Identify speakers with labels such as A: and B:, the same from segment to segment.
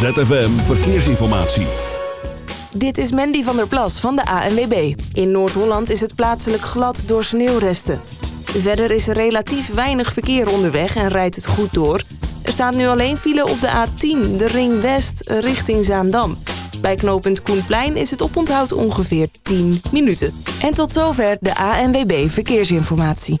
A: ZFM Verkeersinformatie.
B: Dit is Mandy van der Plas van de ANWB. In Noord-Holland is het plaatselijk glad door sneeuwresten. Verder is er relatief weinig verkeer onderweg en rijdt het goed door. Er staat nu alleen file op de A10, de Ring West, richting Zaandam. Bij knooppunt Koenplein is het oponthoud ongeveer 10 minuten. En tot zover de ANWB Verkeersinformatie.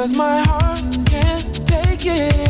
C: Cause my heart can't take it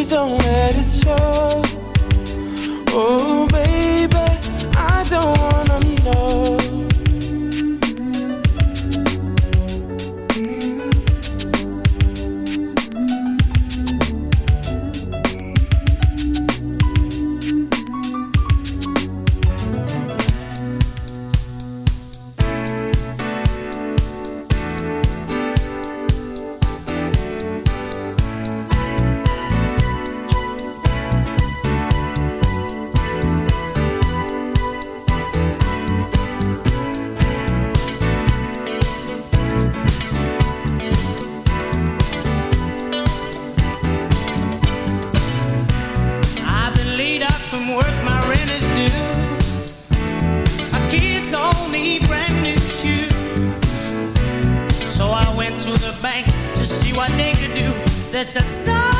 C: Please don't let it show. Oh, that
D: said
A: so.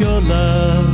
E: Your love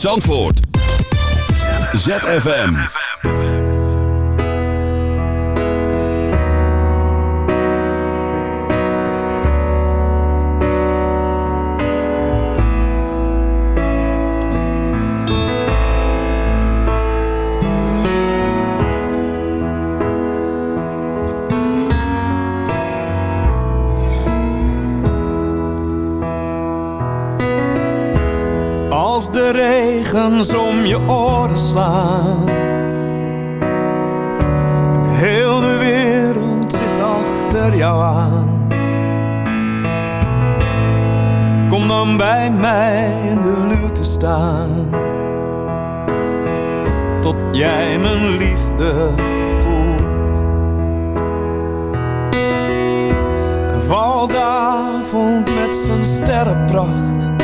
F: Zandvoort. ZFM.
G: Heel de wereld zit achter jou aan. Kom dan bij mij in de luwte staan. Tot jij mijn liefde voelt. En valt de avond met zijn sterrenpracht.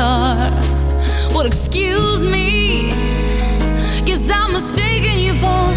H: guitar Well, excuse me Guess I'm mistaken you for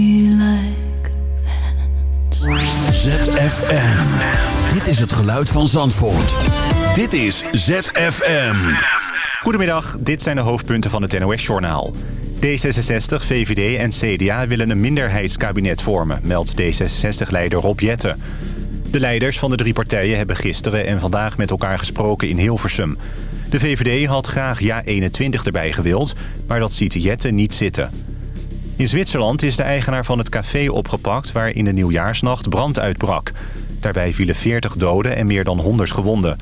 F: ZFM. Dit is het geluid van Zandvoort. Dit is ZFM.
I: Goedemiddag, dit zijn de hoofdpunten van het NOS-journaal. D66, VVD en CDA willen een minderheidskabinet vormen, meldt D66-leider Rob Jette. De leiders van de drie partijen hebben gisteren en vandaag met elkaar gesproken in Hilversum. De VVD had graag Ja21 erbij gewild, maar dat ziet Jetten niet zitten. In Zwitserland is de eigenaar van het café opgepakt waar in de nieuwjaarsnacht brand uitbrak. Daarbij vielen 40 doden en meer dan 100 gewonden.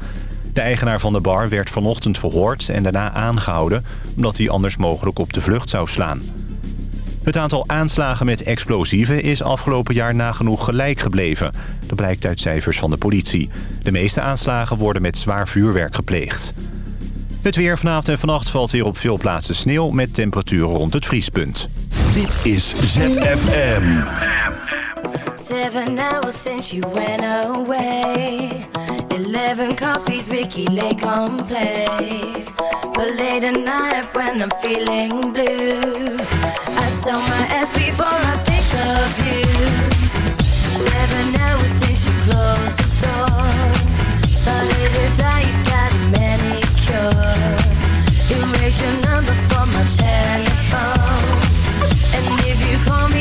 I: De eigenaar van de bar werd vanochtend verhoord en daarna aangehouden... omdat hij anders mogelijk op de vlucht zou slaan. Het aantal aanslagen met explosieven is afgelopen jaar nagenoeg gelijk gebleven. Dat blijkt uit cijfers van de politie. De meeste aanslagen worden met zwaar vuurwerk gepleegd. Het weer vanavond en vannacht valt weer op veel plaatsen sneeuw... met temperaturen rond het vriespunt.
A: Dit is ZFM.
H: Seven hours since you went away. Eleven coffees, Ricky Lake on play. But late at night when I'm feeling blue, I sell my ass before I think of you. Seven hours since you closed the door. Started to die, you got a manicure. Erase your number from my telephone. You call me,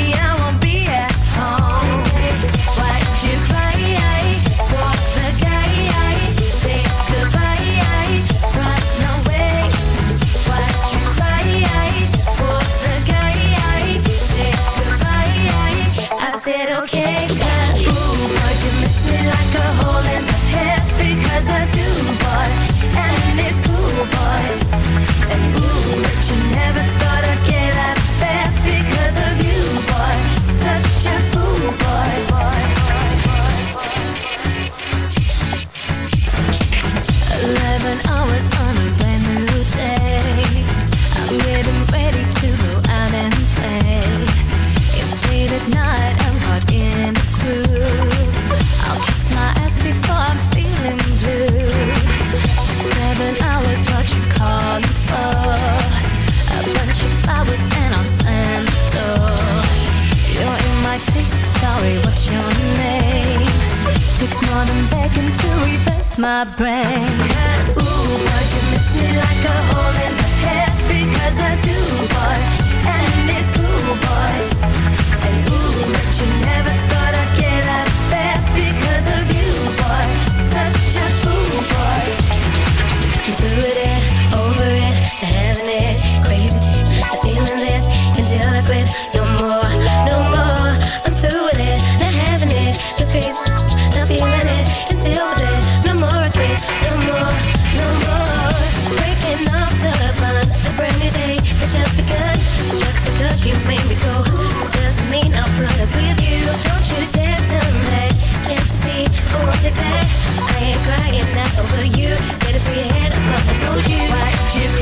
H: Takes more than begging to reverse my brain. Ooh, but you miss me like a hole in the head because I do, boy, and it's cool, boy. And ooh, but you never thought I'd get out of bed because of you, boy. Such a fool, boy. Through it, over I won't take. I ain't crying not over you. Get it through your head. I thought I told you. Why'd you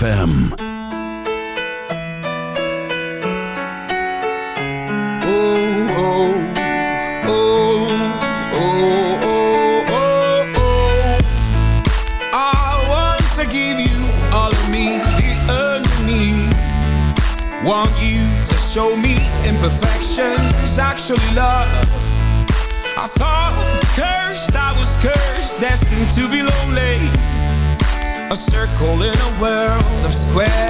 F: ZFM.
J: Where.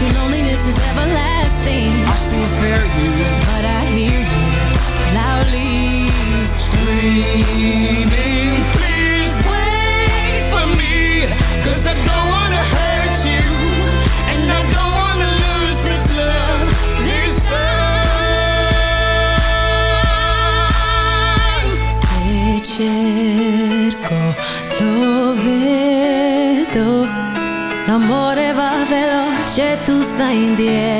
A: Without you, loneliness is everlasting.
J: I still fear you
A: But I hear you loudly
J: Screaming, please wait for me Cause I don't wanna hurt you And I don't wanna lose this love This time
A: Se cerco, lo vedo. L'amore va veloce, 在一点。